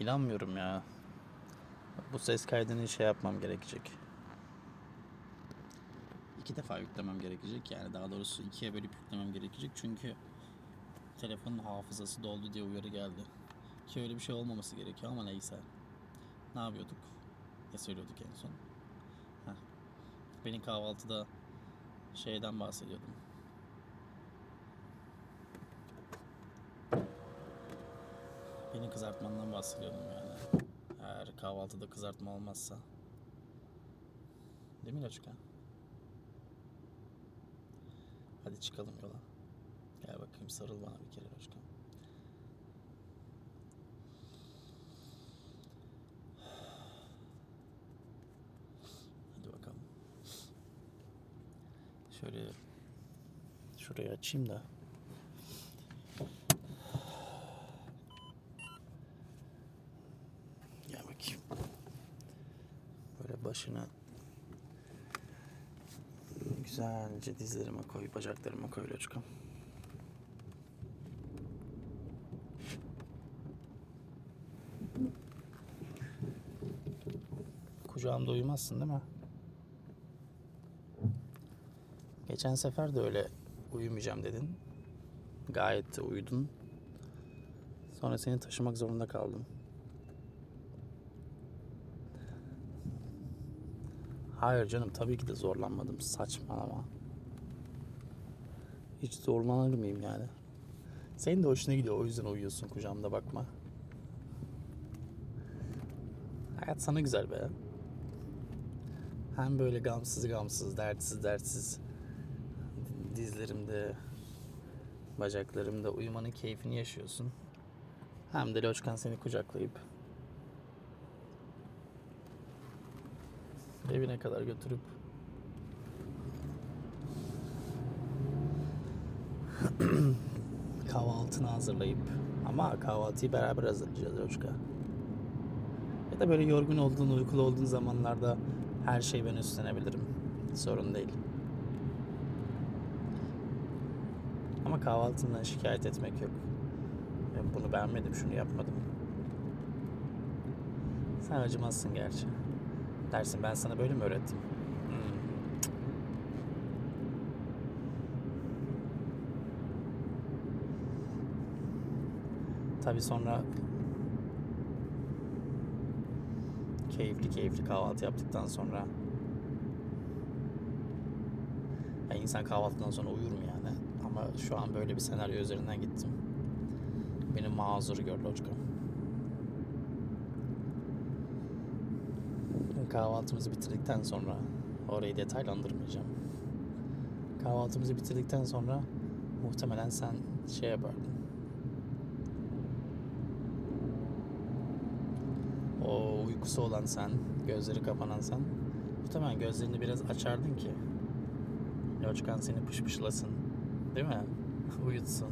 İnanmıyorum ya. Bu ses kaydını şey yapmam gerekecek. İki defa yüklemem gerekecek. Yani daha doğrusu ikiye bölüp yüklemem gerekecek. Çünkü telefonun hafızası doldu diye uyarı geldi. Ki öyle bir şey olmaması gerekiyor ama neyse. Ne yapıyorduk? Ne söylüyorduk en son? Heh. Benim kahvaltıda şeyden bahsediyordum. Beni kızartmandan bahsediyordum yani. Eğer kahvaltıda kızartma olmazsa. Değil mi Loçka? Hadi çıkalım yola. Gel bakayım sarıl bana bir kere Loçka. Hadi bakalım. Şöyle şurayı açayım da. Bakayım. Böyle başına güzelce dizlerime koy, bacaklarıma koy Loçkam. Kucağımda uyumazsın değil mi? Geçen sefer de öyle uyumayacağım dedin. Gayet de uyudun. Sonra seni taşımak zorunda kaldım. Hayır canım tabii ki de zorlanmadım. Saçmalama. Hiç zorlanır mıyım yani? Senin de hoşuna gidiyor o yüzden uyuyorsun kucağımda bakma. Hayat sana güzel be. Hem böyle gamsız gamsız, dertsiz dertsiz dizlerimde, bacaklarımda uyumanın keyfini yaşıyorsun. Hem de Loçkan seni kucaklayıp evine kadar götürüp kahvaltını hazırlayıp ama kahvaltıyı beraber hazırlayacağız Loçka. Ya da böyle yorgun olduğun, uykulu olduğun zamanlarda her şeyi ben üstlenebilirim. Sorun değil. Ama kahvaltından şikayet etmek yok. Bunu beğenmedim, şunu yapmadım. Sen acımazsın gerçi. Dersin ben sana böyle mi öğrettim? Hmm. Tabii sonra keyifli keyifli kahvaltı yaptıktan sonra ya insan kahvaltıdan sonra uyur mu yani? Ama şu an böyle bir senaryo üzerinden gittim. Beni mazur gör Loçka. Kahvaltımızı bitirdikten sonra orayı detaylandırmayacağım. Kahvaltımızı bitirdikten sonra muhtemelen sen şey yapardın. O uykusu olan sen, gözleri kapanan sen. Muhtemelen gözlerini biraz açardın ki Loçkan seni pışpışlasın. Değil mi? Uyutsun.